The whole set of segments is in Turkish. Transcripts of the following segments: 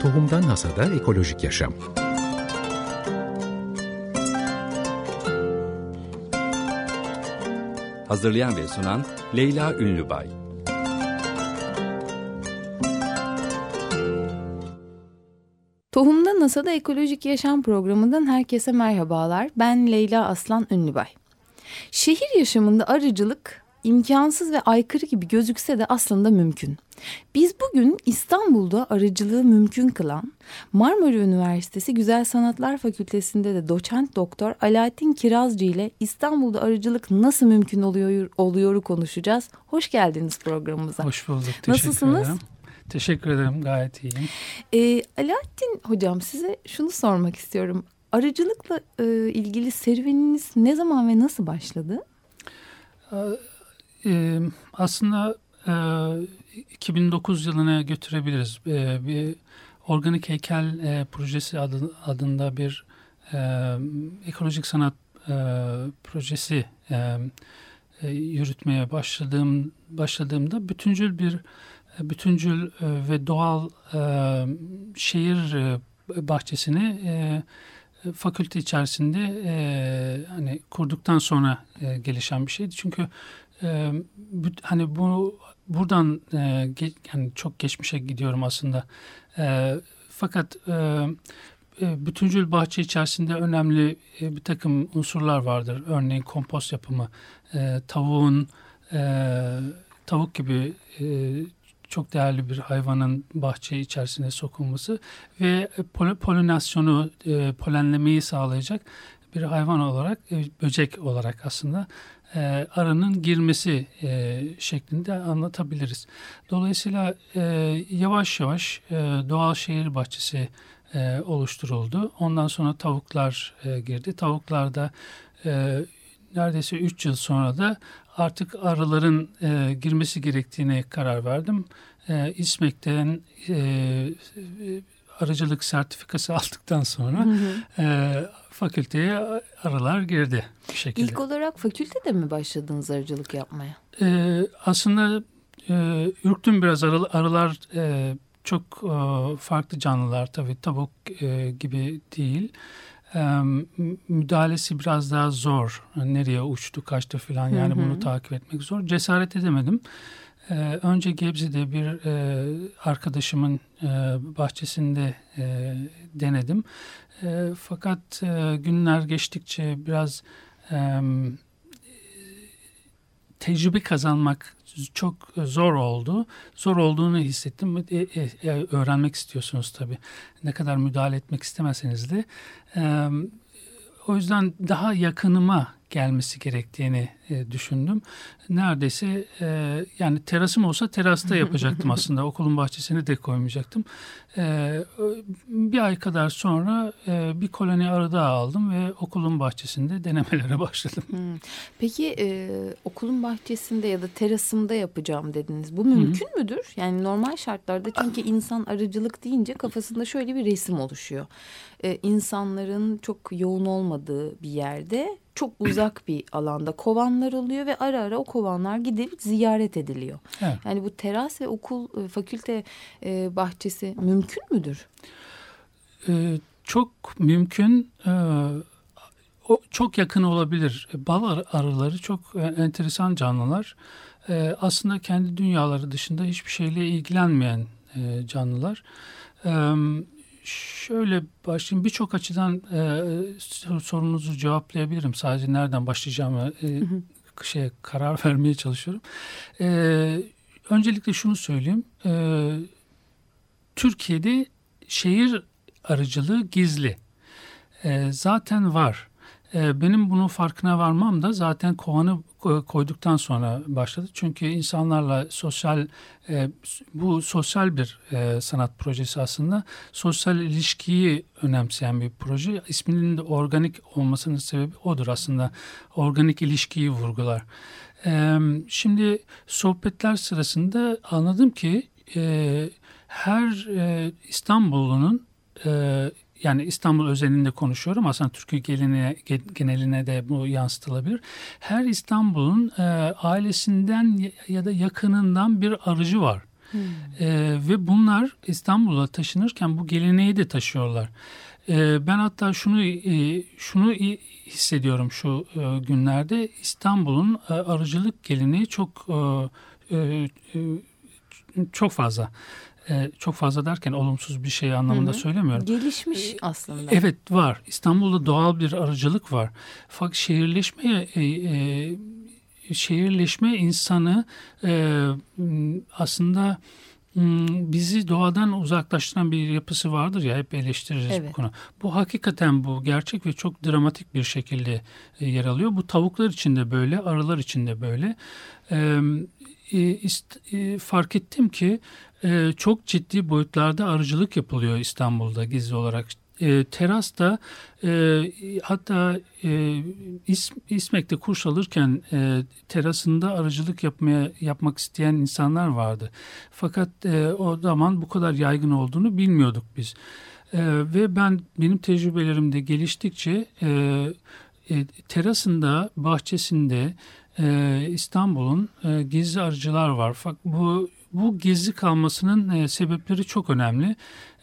Tohumdan Hasada Ekolojik Yaşam Hazırlayan ve sunan Leyla Ünlübay Tohumda NASA'da Ekolojik Yaşam programından herkese merhabalar. Ben Leyla Aslan Ünlübay. Şehir yaşamında arıcılık imkansız ve aykırı gibi gözükse de aslında mümkün. Biz bugün İstanbul'da arıcılığı mümkün kılan Marmara Üniversitesi Güzel Sanatlar Fakültesi'nde de doçent doktor Alaaddin Kirazcı ile İstanbul'da arıcılık nasıl mümkün oluyor oluyoru konuşacağız. Hoş geldiniz programımıza. Hoş bulduk. Teşekkür Nasılsınız? Ederim. Teşekkür ederim. Gayet iyiyim. Ee, Alaaddin hocam size şunu sormak istiyorum. Arıcılıkla e, ilgili serüveniniz ne zaman ve nasıl başladı? Ee, aslında e, 2009 yılına götürebiliriz. Ee, bir organik heykel e, projesi adı, adında bir e, ekolojik sanat e, projesi e, e, yürütmeye başladığım başladığımda bütüncül bir bütüncül e, ve doğal e, şehir e, bahçesini e, fakülte içerisinde e, hani kurduktan sonra e, gelişen bir şeydi. Çünkü hani bu buradan yani çok geçmişe gidiyorum aslında. Fakat e, bütüncül bahçe içerisinde önemli e, bir takım unsurlar vardır. Örneğin kompost yapımı, tavuğun tavuk gibi çok değerli bir hayvanın bahçe içerisine sokulması ve pol polinasyonu, e, polenlemeyi sağlayacak bir hayvan olarak, e, böcek olarak aslında e, arının girmesi e, şeklinde anlatabiliriz. Dolayısıyla e, yavaş yavaş e, doğal şehir bahçesi e, oluşturuldu. Ondan sonra tavuklar e, girdi. Tavuklarda e, neredeyse 3 yıl sonra da artık arıların e, girmesi gerektiğine karar verdim. E, İSMEK'ten e, arıcılık sertifikası aldıktan sonra hı hı. E, fakülteye arılar girdi bir şekilde. İlk olarak fakültede mi başladınız arıcılık yapmaya? E, aslında e, ürktüm biraz arı, arılar e, çok e, farklı canlılar tabii tavuk e, gibi değil. E, müdahalesi biraz daha zor. Nereye uçtu, kaçtı falan yani hı hı. bunu takip etmek zor. Cesaret edemedim. Ee, önce Gebze'de bir e, arkadaşımın e, bahçesinde e, denedim. E, fakat e, günler geçtikçe biraz e, tecrübe kazanmak çok zor oldu. Zor olduğunu hissettim. E, e, öğrenmek istiyorsunuz tabii. Ne kadar müdahale etmek istemeseniz de. E, o yüzden daha yakınıma gelmesi gerektiğini e, düşündüm. Neredeyse e, yani terasım olsa terasta yapacaktım aslında. Okulun bahçesine de koymayacaktım. E, bir ay kadar sonra e, bir koloni arı daha aldım ve okulun bahçesinde denemelere başladım. Hmm. Peki e, okulun bahçesinde ya da terasımda yapacağım dediniz. Bu mümkün Hı-hı. müdür? Yani normal şartlarda çünkü insan arıcılık deyince kafasında şöyle bir resim oluşuyor. E, insanların çok yoğun olmadığı bir yerde çok uzak bir alanda kovanlar oluyor ve ara ara o kovanlar gidip ziyaret ediliyor. Evet. Yani bu teras ve okul fakülte e, bahçesi mümkün müdür? Ee, çok mümkün. Ee, o çok yakın olabilir. Bal arıları çok enteresan canlılar. Ee, aslında kendi dünyaları dışında hiçbir şeyle ilgilenmeyen e, canlılar. Ee, şöyle başlayayım. Birçok açıdan e, sorunuzu cevaplayabilirim. Sadece nereden başlayacağımı e, şey karar vermeye çalışıyorum. E, öncelikle şunu söyleyeyim. E, Türkiye'de şehir arıcılığı gizli. E, zaten var. E, benim bunun farkına varmam da zaten kovanı koyduktan sonra başladı. Çünkü insanlarla sosyal e, bu sosyal bir e, sanat projesi aslında. Sosyal ilişkiyi önemseyen bir proje. İsminin de organik olmasının sebebi odur aslında. Organik ilişkiyi vurgular. Şimdi sohbetler sırasında anladım ki her İstanbullunun yani İstanbul özelinde konuşuyorum. Aslında Türkiye geneline, geneline de bu yansıtılabilir. Her İstanbul'un e, ailesinden ya da yakınından bir arıcı var. Hmm. E, ve bunlar İstanbul'a taşınırken bu geleneği de taşıyorlar. E, ben hatta şunu e, şunu hissediyorum şu e, günlerde İstanbul'un e, arıcılık geleneği çok e, e, e çok fazla e, çok fazla derken olumsuz bir şey anlamında hı hı. söylemiyorum. Gelişmiş aslında. Evet var. İstanbul'da doğal bir arıcılık var. Fakat şehirleşmeye e, e, şehirleşme insanı e, aslında bizi doğadan uzaklaştıran bir yapısı vardır ya hep eleştiririz evet. bu konu. Bu hakikaten bu gerçek ve çok dramatik bir şekilde e, yer alıyor. Bu tavuklar için de böyle, arılar için de böyle. Ee, fark ettim ki e, çok ciddi boyutlarda arıcılık yapılıyor İstanbul'da gizli olarak. E, terasta e, hatta e, İs, İSMEK'te kurs alırken e, terasında arıcılık yapmaya yapmak isteyen insanlar vardı. Fakat e, o zaman bu kadar yaygın olduğunu bilmiyorduk biz. E, ve ben benim tecrübelerimde geliştikçe e, e, terasında, bahçesinde e, İstanbul'un e, gizli arıcılar var. Bu bu gizli kalmasının e, sebepleri çok önemli.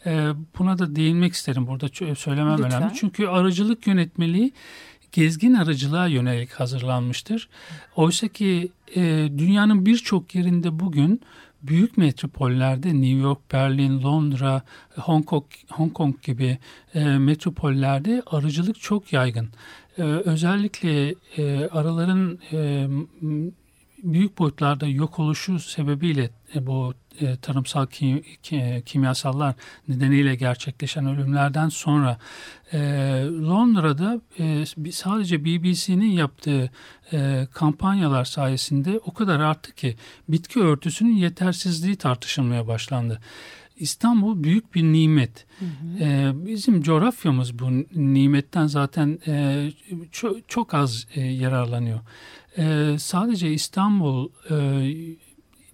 E, buna da değinmek isterim. Burada söylemem Lütfen. önemli. Çünkü arıcılık yönetmeliği gezgin arıcılığa yönelik hazırlanmıştır. Oysa ki e, dünyanın birçok yerinde bugün büyük metropollerde New York, Berlin, Londra, Hong Kong, Hong Kong gibi e, metropollerde arıcılık çok yaygın. E, özellikle e, arıların e, büyük boyutlarda yok oluşu sebebiyle e, bu e, tarımsal ki, ki, kimyasallar nedeniyle gerçekleşen ölümlerden sonra e, Londra'da e, sadece BBC'nin yaptığı e, kampanyalar sayesinde o kadar arttı ki bitki örtüsünün yetersizliği tartışılmaya başlandı. İstanbul büyük bir nimet. Hı hı. Ee, bizim coğrafyamız bu nimetten zaten e, çok, çok az e, yararlanıyor. E, sadece İstanbul e,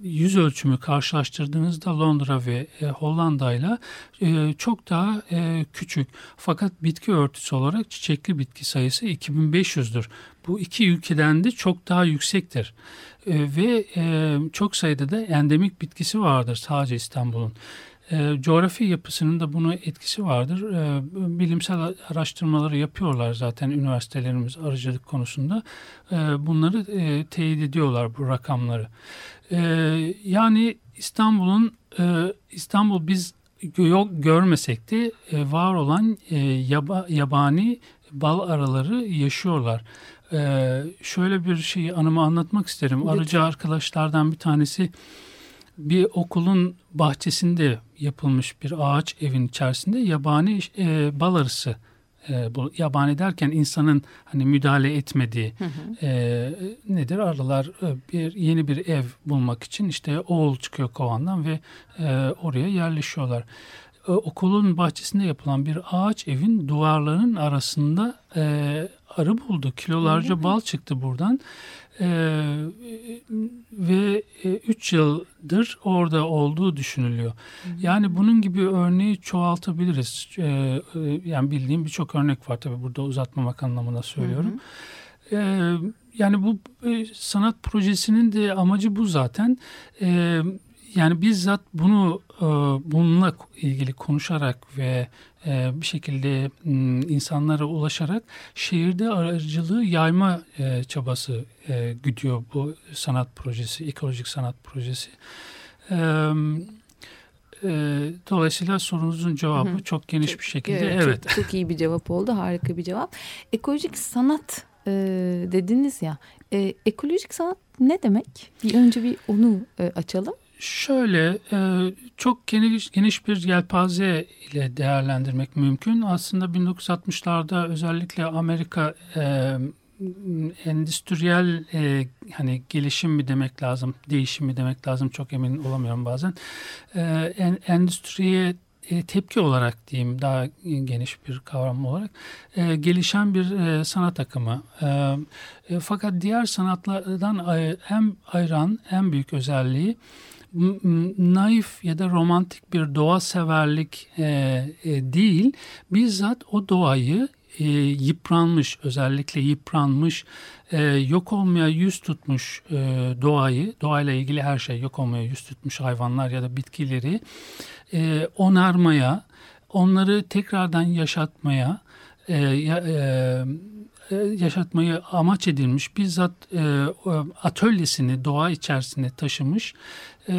yüz ölçümü karşılaştırdığınızda Londra ve e, Hollanda ile çok daha e, küçük. Fakat bitki örtüsü olarak çiçekli bitki sayısı 2500'dür. Bu iki ülkeden de çok daha yüksektir. E, ve e, çok sayıda da endemik bitkisi vardır sadece İstanbul'un. E, coğrafi yapısının da buna etkisi vardır. E, bilimsel araştırmaları yapıyorlar zaten üniversitelerimiz arıcılık konusunda. E, bunları e, teyit ediyorlar bu rakamları. E, yani İstanbul'un e, İstanbul biz yok görmesek de e, var olan e, yaba, yabani bal araları yaşıyorlar. E, şöyle bir şeyi anımı anlatmak isterim. Arıcı arkadaşlardan bir tanesi bir okulun bahçesinde yapılmış bir ağaç evin içerisinde yabani e, bal arısı e, bu yabani derken insanın hani müdahale etmediği hı hı. E, nedir arılar e, bir yeni bir ev bulmak için işte oğul çıkıyor kovandan ve e, oraya yerleşiyorlar. E, okulun bahçesinde yapılan bir ağaç evin duvarlarının arasında e, arı buldu. Kilolarca bal çıktı buradan. E, ve 3 e, yıldır orada olduğu düşünülüyor. Hı hı. Yani bunun gibi örneği çoğaltabiliriz. E, e, yani bildiğim birçok örnek var tabii burada uzatmamak anlamına söylüyorum. Hı hı. E, yani bu e, sanat projesinin de amacı bu zaten. E, yani bizzat bunu e, bununla ilgili konuşarak ve e, bir şekilde insanlara ulaşarak şehirde aracılığı yayma e, çabası güdüyor bu sanat projesi, ekolojik sanat projesi. Dolayısıyla sorunuzun cevabı hı hı. çok geniş çok, bir şekilde evet. evet. Çok, çok iyi bir cevap oldu, harika bir cevap. Ekolojik sanat e, dediniz ya, e, ekolojik sanat ne demek? Bir önce bir onu e, açalım. Şöyle e, çok geniş, geniş bir yelpaze ile değerlendirmek mümkün. Aslında 1960'larda özellikle Amerika e, endüstriyel e, hani gelişim mi demek lazım, değişim mi demek lazım çok emin olamıyorum bazen. E, en, endüstriye e, tepki olarak diyeyim daha geniş bir kavram olarak e, gelişen bir e, sanat akımı. E, e, fakat diğer sanatlardan e, hem ayıran en büyük özelliği naif ya da romantik bir doğa severlik e, e, değil, bizzat o doğayı e, yıpranmış özellikle yıpranmış e, yok olmaya yüz tutmuş e, doğayı doğayla ilgili her şey yok olmaya yüz tutmuş hayvanlar ya da bitkileri e, onarmaya onları tekrardan yaşatmaya e, e, yaşatmayı amaç edilmiş bizzat e, atölyesini doğa içerisine taşımış e,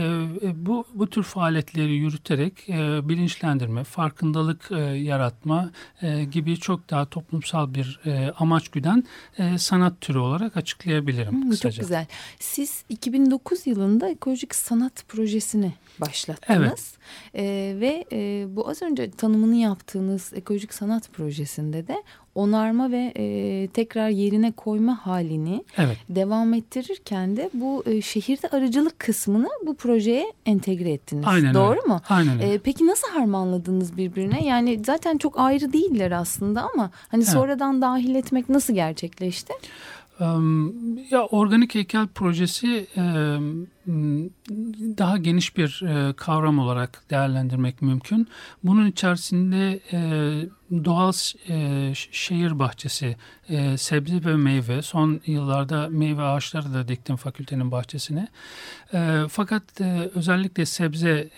bu bu tür faaliyetleri yürüterek bilinçlendirme, farkındalık yaratma gibi çok daha toplumsal bir amaç güden sanat türü olarak açıklayabilirim hmm, kısaca. Çok güzel. Siz 2009 yılında ekolojik sanat projesini başlattınız. Evet. ve bu az önce tanımını yaptığınız ekolojik sanat projesinde de onarma ve e, tekrar yerine koyma halini evet. devam ettirirken de bu e, şehirde arıcılık kısmını bu projeye entegre ettiniz. Aynen Doğru öyle. mu? Aynen öyle. E, peki nasıl harmanladınız birbirine? Yani zaten çok ayrı değiller aslında ama hani evet. sonradan dahil etmek nasıl gerçekleşti? Ya organik heykel projesi daha geniş bir kavram olarak değerlendirmek mümkün. Bunun içerisinde doğal şehir bahçesi, sebze ve meyve, son yıllarda meyve ağaçları da diktim fakültenin bahçesine. Fakat özellikle sebze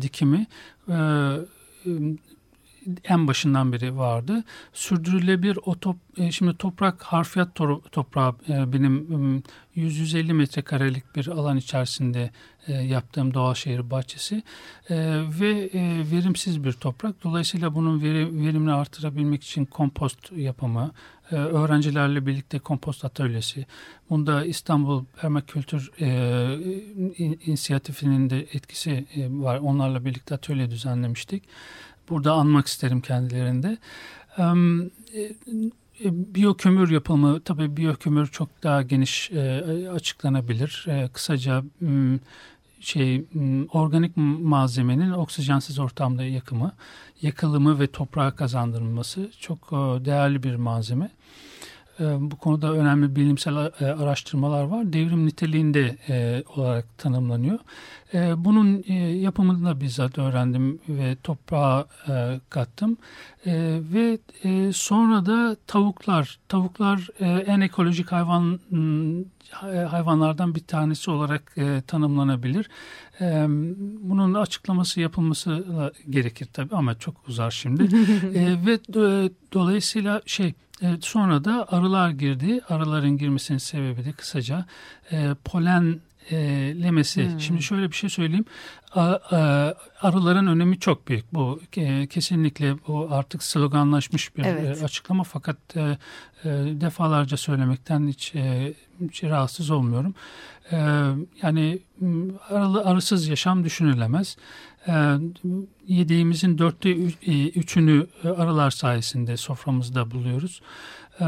dikimi en başından beri vardı. Sürdürülebilir o top, e, şimdi toprak harfiyat toprağı e, benim 100-150 metrekarelik bir alan içerisinde e, yaptığım doğal şehir bahçesi ve verimsiz bir toprak. Dolayısıyla bunun verimini artırabilmek için kompost yapımı, öğrencilerle birlikte kompost atölyesi. Bunda İstanbul Permakültür İnisiyatifinin de etkisi var. Onlarla birlikte atölye düzenlemiştik. Burada anmak isterim kendilerinde. E, biyokömür yapımı tabii biyokömür çok daha geniş e, açıklanabilir. E, kısaca şey organik malzemenin oksijensiz ortamda yakımı, yakılımı ve toprağa kazandırılması çok değerli bir malzeme. Bu konuda önemli bilimsel araştırmalar var. Devrim niteliğinde olarak tanımlanıyor. E, bunun e, yapımını da bizzat öğrendim ve toprağa e, kattım. E, ve e, sonra da tavuklar. Tavuklar e, en ekolojik hayvan e, hayvanlardan bir tanesi olarak e, tanımlanabilir. E, bunun açıklaması yapılması gerekir tabii ama çok uzar şimdi. e, ve do, dolayısıyla şey e, sonra da arılar girdi. Arıların girmesinin sebebi de kısaca e, polen e, lemesi. Hmm. Şimdi şöyle bir şey söyleyeyim. A, arıların önemi çok büyük. Bu e, kesinlikle bu artık sloganlaşmış bir evet. e, açıklama fakat e, e, defalarca söylemekten hiç, e, hiç rahatsız olmuyorum. E, yani arı, arısız yaşam düşünülemez. E, yediğimizin dörtte e, üçünü arılar sayesinde soframızda buluyoruz. E,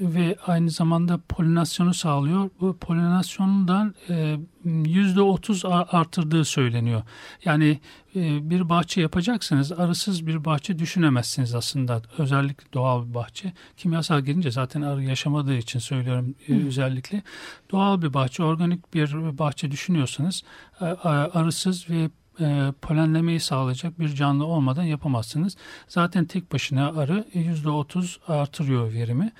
ve aynı zamanda polinasyonu sağlıyor. Bu polinasyondan e, yüzde otuz artırdığı söyleniyor. Yani e, bir bahçe yapacaksınız arısız bir bahçe düşünemezsiniz aslında. Özellikle doğal bir bahçe. Kimyasal gelince zaten arı yaşamadığı için söylüyorum e, özellikle. Doğal bir bahçe, organik bir bahçe düşünüyorsanız arısız ve e, polenlemeyi sağlayacak bir canlı olmadan yapamazsınız. Zaten tek başına arı %30 artırıyor verimi.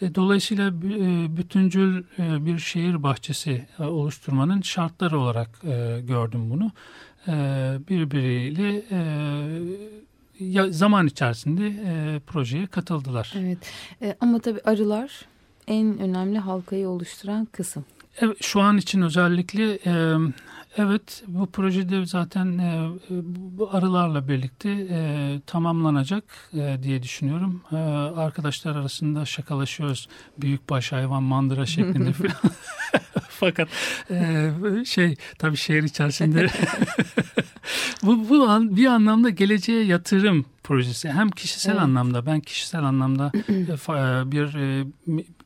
E, dolayısıyla e, bütüncül e, bir şehir bahçesi e, oluşturmanın şartları olarak e, gördüm bunu. E, birbiriyle e, zaman içerisinde e, projeye katıldılar. Evet e, ama tabii arılar en önemli halkayı oluşturan kısım. Evet, şu an için özellikle e, evet bu projede zaten e, bu arılarla birlikte e, tamamlanacak e, diye düşünüyorum. E, arkadaşlar arasında şakalaşıyoruz büyükbaş hayvan mandıra şeklinde falan. Fakat e, şey tabii şehir içerisinde bu, bu an, bir anlamda geleceğe yatırım projesi. Hem kişisel evet. anlamda ben kişisel anlamda e, e, bir e,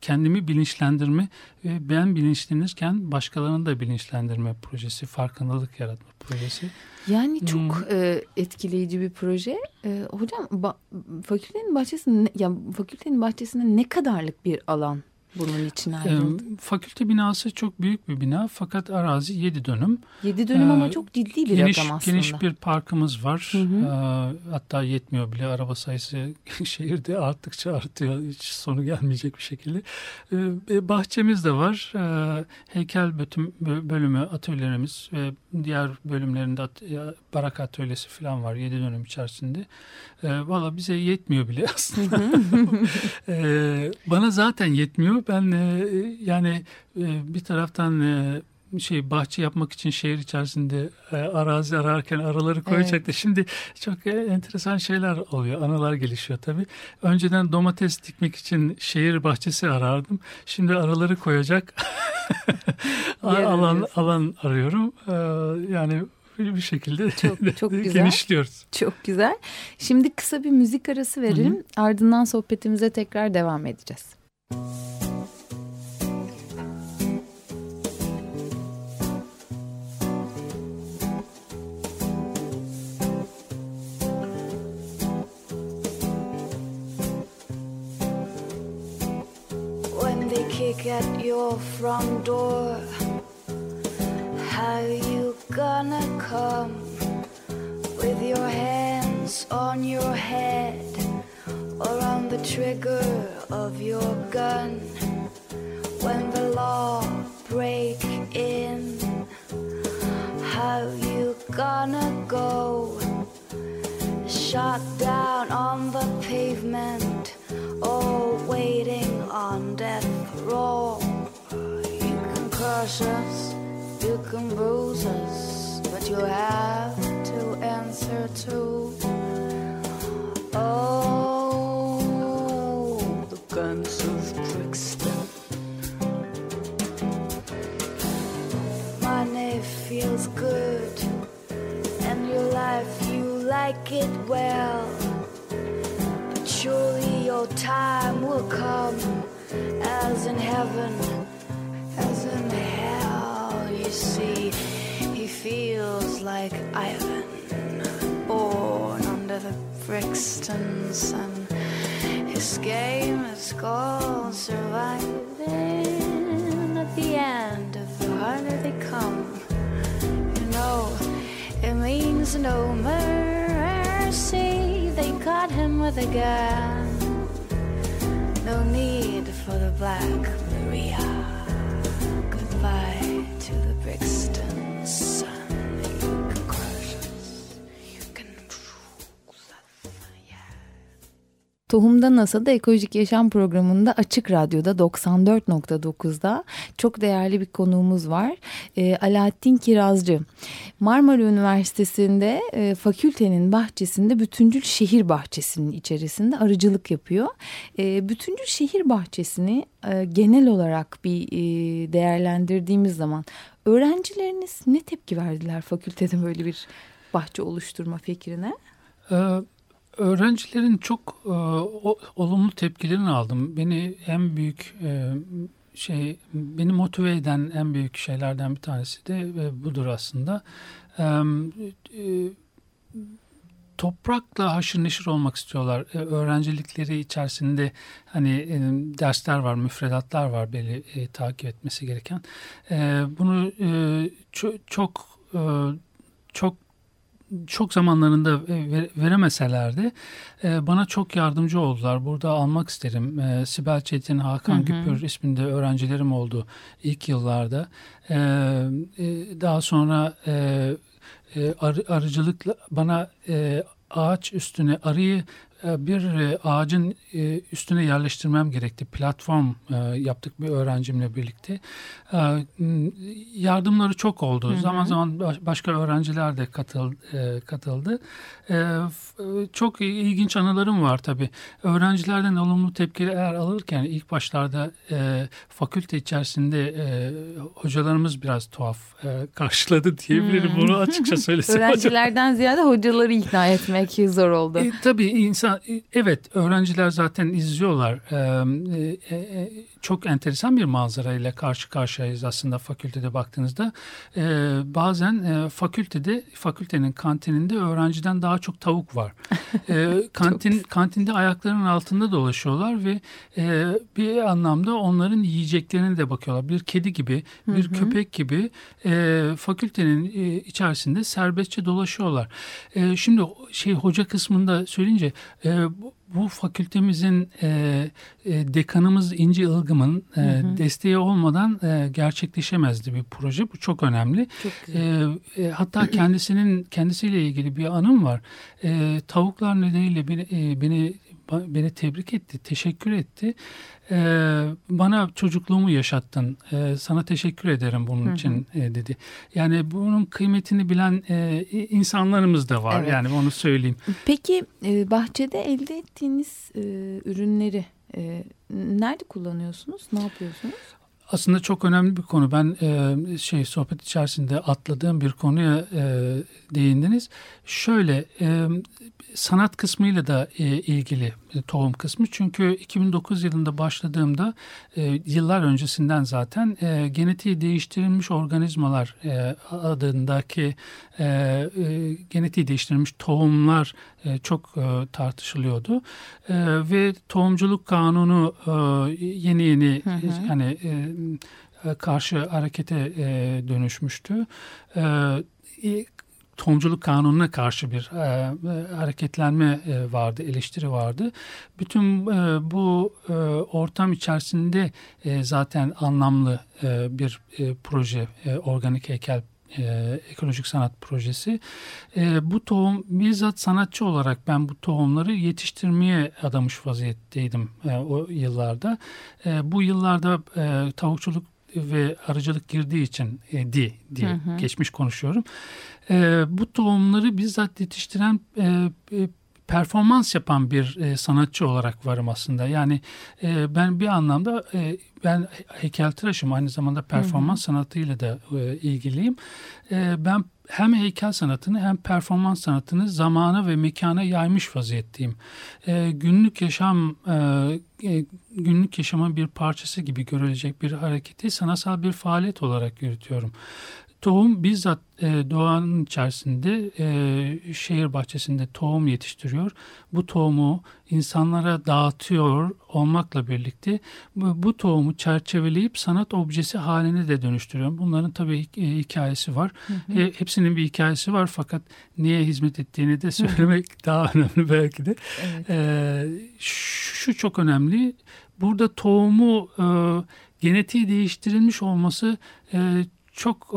kendimi bilinçlendirme ben bilinçlenirken başkalarını da bilinçlendirme projesi, farkındalık yaratma projesi. Yani çok hmm. e, etkileyici bir proje. E, hocam ba, fakültenin bahçesinde ya fakültenin bahçesinde ne kadarlık bir alan bunun için ayrıldı? E, fakülte binası çok büyük bir bina fakat arazi 7 dönüm. 7 dönüm e, ama çok ciddi bir geniş, rakam aslında. Geniş bir parkımız var. Hı hı. E, hatta yetmiyor bile araba sayısı şehirde arttıkça artıyor. Hiç sonu gelmeyecek bir şekilde. E, bahçemiz de var. E, heykel bölümü, atölyelerimiz ve diğer bölümlerinde at, barak atölyesi falan var 7 dönüm içerisinde. E, Valla bize yetmiyor bile aslında. e, bana zaten yetmiyor. Ben e, yani e, bir taraftan e, şey bahçe yapmak için şehir içerisinde e, arazi ararken araları koyacaktı. Evet. Şimdi çok e, enteresan şeyler oluyor. Anılar gelişiyor tabii. Önceden domates dikmek için şehir bahçesi arardım. Şimdi araları koyacak alan alan arıyorum. E, yani bir şekilde çok, çok güzel. genişliyoruz. Çok güzel. Şimdi kısa bir müzik arası verelim. Hı-hı. Ardından sohbetimize tekrar devam edeceğiz. When they kick at your front door How you gonna come with your hands on your head or on the trigger of your gun when the law break in? How you gonna go? Shot down on the pavement or waiting on death row. You can crush us you can bruise us, but you have to answer to. Well. But surely your time will come, as in heaven, as in hell You see he feels like Ivan, born under the Brixton sun. His game is called surviving. At the end of the harder they come, you know it means no mercy man with a gun. No need for the black Maria. Goodbye to the bricks. Tohumda NASA'da Ekolojik Yaşam programında Açık Radyo'da 94.9'da çok değerli bir konuğumuz var. E, Alaaddin Kirazcı. Marmara Üniversitesi'nde e, fakültenin bahçesinde bütüncül şehir bahçesinin içerisinde arıcılık yapıyor. E, bütüncül şehir bahçesini e, genel olarak bir e, değerlendirdiğimiz zaman öğrencileriniz ne tepki verdiler fakültede böyle bir bahçe oluşturma fikrine? Evet öğrencilerin çok e, olumlu tepkilerini aldım. Beni en büyük e, şey beni motive eden en büyük şeylerden bir tanesi de e, budur aslında. E, e, toprakla haşır neşir olmak istiyorlar. E, öğrencilikleri içerisinde hani e, dersler var, müfredatlar var belli e, takip etmesi gereken. E, bunu e, çok çok e, çok çok zamanlarında veremeselerdi e, bana çok yardımcı oldular. Burada almak isterim. E, Sibel Çetin, Hakan hı hı. Güpür isminde öğrencilerim oldu ilk yıllarda. E, daha sonra arıcılıkla bana ağaç üstüne arıyı e, bir e, ağacın e, üstüne yerleştirmem gerekti. Platform yaptık bir öğrencimle birlikte. Yardımları çok oldu. Hı hı. Zaman zaman başka öğrenciler de katıldı. Çok ilginç anılarım var tabii. Öğrencilerden olumlu tepkiler alırken ilk başlarda fakülte içerisinde hocalarımız biraz tuhaf karşıladı diyebilirim. Bunu açıkça söylesem. Öğrencilerden ziyade hocaları ikna etmek zor oldu. E, tabii insan evet öğrenciler zaten izliyorlar. E, e, çok enteresan bir manzara ile karşı karşıyayız aslında fakültede baktığınızda. E, bazen e, fakültede fakültenin kantininde öğrenciden daha çok tavuk var. E, kantin kantinde ayaklarının altında dolaşıyorlar ve e, bir anlamda onların yiyeceklerine de bakıyorlar. Bir kedi gibi, bir hı hı. köpek gibi e, fakültenin e, içerisinde serbestçe dolaşıyorlar. E, şimdi şey hoca kısmında söyleyince e, bu, bu fakültemizin e, e, dekanımız İnci Ilgım'ın e, hı hı. desteği olmadan e, gerçekleşemezdi bir proje. Bu çok önemli. Çok e, e, hatta kendisinin kendisiyle ilgili bir anım var. E, tavuklar nedeniyle beni, e, beni beni tebrik etti, teşekkür etti. Ee, bana çocukluğumu yaşattın, ee, sana teşekkür ederim bunun hı hı. için e, dedi. Yani bunun kıymetini bilen e, insanlarımız da var evet. yani onu söyleyeyim. Peki e, bahçede elde ettiğiniz e, ürünleri e, nerede kullanıyorsunuz, ne yapıyorsunuz? Aslında çok önemli bir konu. Ben e, şey sohbet içerisinde atladığım bir konuya e, değindiniz. Şöyle e, sanat kısmıyla da e, ilgili e, tohum kısmı. Çünkü 2009 yılında başladığımda e, yıllar öncesinden zaten e, genetiği değiştirilmiş organizmalar e, adındaki e, e, genetiği değiştirilmiş tohumlar e, çok e, tartışılıyordu. E, ve tohumculuk kanunu e, yeni yeni hı hı. hani e, karşı harekete e, dönüşmüştü. E, tohumculuk kanununa karşı bir e, e, hareketlenme e, vardı, eleştiri vardı. Bütün e, bu e, ortam içerisinde e, zaten anlamlı e, bir e, proje, e, organik heykel e, ekolojik sanat projesi. E, bu tohum bizzat sanatçı olarak ben bu tohumları yetiştirmeye adamış vaziyetteydim e, o yıllarda. E, bu yıllarda e, tavukçuluk ve arıcılık girdiği için e, di diye hı hı. geçmiş konuşuyorum. E, bu tohumları bizzat yetiştiren e, e, performans yapan bir e, sanatçı olarak varım aslında. Yani e, ben bir anlamda e, ben heykeltıraşım aynı zamanda performans hı hı. sanatıyla da e, ilgiliyim. E, ben hem heykel sanatını hem performans sanatını zamana ve mekana yaymış vaziyetteyim. E, günlük yaşam e, e, günlük yaşamın bir parçası gibi görülecek bir hareketi sanatsal bir faaliyet olarak yürütüyorum. Tohum bizzat e, doğanın içerisinde e, şehir bahçesinde tohum yetiştiriyor. Bu tohumu insanlara dağıtıyor olmakla birlikte bu, bu tohumu çerçeveleyip sanat objesi haline de dönüştürüyor. Bunların tabii e, hikayesi var. Hı hı. E, hepsinin bir hikayesi var fakat niye hizmet ettiğini de söylemek hı hı. daha önemli belki de. Evet. E, şu, çok önemli. Burada tohumu e, genetiği değiştirilmiş olması e, çok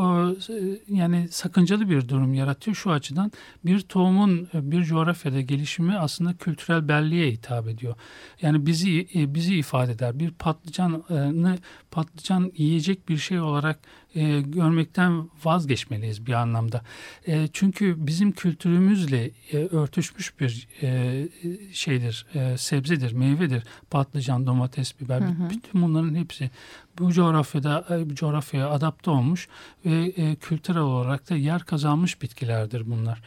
e, yani sakıncalı bir durum yaratıyor şu açıdan. Bir tohumun e, bir coğrafyada gelişimi aslında kültürel belliğe hitap ediyor. Yani bizi e, bizi ifade eder. Bir patlıcanı patlıcan yiyecek bir şey olarak e, görmekten vazgeçmeliyiz bir anlamda. E, çünkü bizim kültürümüzle e, örtüşmüş bir e, şeydir, e, sebzedir, meyvedir. Patlıcan, domates, biber, hı hı. bütün bunların hepsi bu coğrafyada e, bu coğrafyaya adapte olmuş ve e, kültürel olarak da yer kazanmış bitkilerdir bunlar.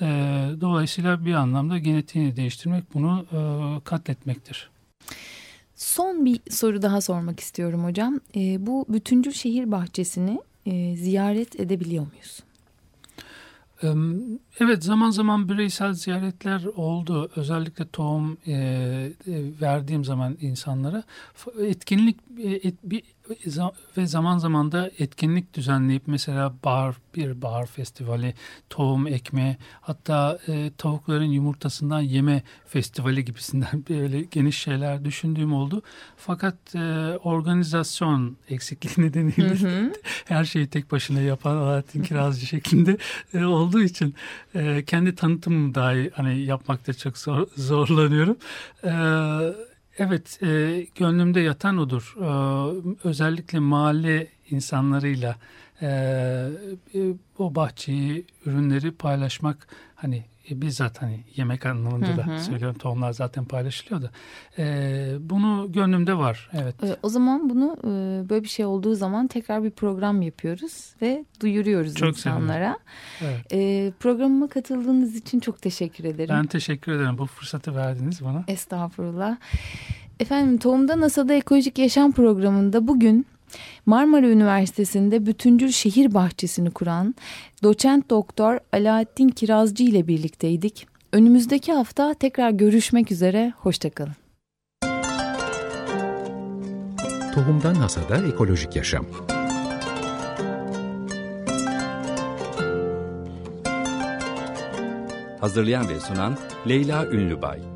E, dolayısıyla bir anlamda genetiğini değiştirmek bunu e, katletmektir. Son bir soru daha sormak istiyorum hocam. E, bu bütüncül şehir bahçesini e, ziyaret edebiliyor muyuz? Evet zaman zaman bireysel ziyaretler oldu. Özellikle tohum e, e, verdiğim zaman insanlara etkinlik e, et, bir ve zaman zaman da etkinlik düzenleyip mesela bahar bir bahar festivali, tohum ekme, hatta e, tavukların yumurtasından yeme festivali gibisinden böyle geniş şeyler düşündüğüm oldu. Fakat e, organizasyon eksikliği nedeniyle hı hı. her şeyi tek başına yapan Alaaddin Kirazcı şeklinde e, olduğu için e, kendi tanıtımımı dahi hani yapmakta çok zor, zorlanıyorum. Evet Evet, e, gönlümde yatan odur. E, özellikle mahalle insanlarıyla e, e, o bahçeyi, ürünleri paylaşmak hani e, bizzat hani yemek anlamında hı hı. da söylüyorum tohumlar zaten paylaşılıyor da e, bunu gönlümde var evet. E, o zaman bunu e, böyle bir şey olduğu zaman tekrar bir program yapıyoruz ve duyuruyoruz çok insanlara. Evet. E, programıma katıldığınız için çok teşekkür ederim. Ben teşekkür ederim bu fırsatı verdiniz bana. Estağfurullah. Efendim Tohum'da NASA'da Ekolojik Yaşam programında bugün Marmara Üniversitesi'nde bütüncül şehir bahçesini kuran doçent doktor Alaaddin Kirazcı ile birlikteydik. Önümüzdeki hafta tekrar görüşmek üzere, hoşçakalın. Tohumdan Hasada Ekolojik Yaşam Hazırlayan ve sunan Leyla Ünlübay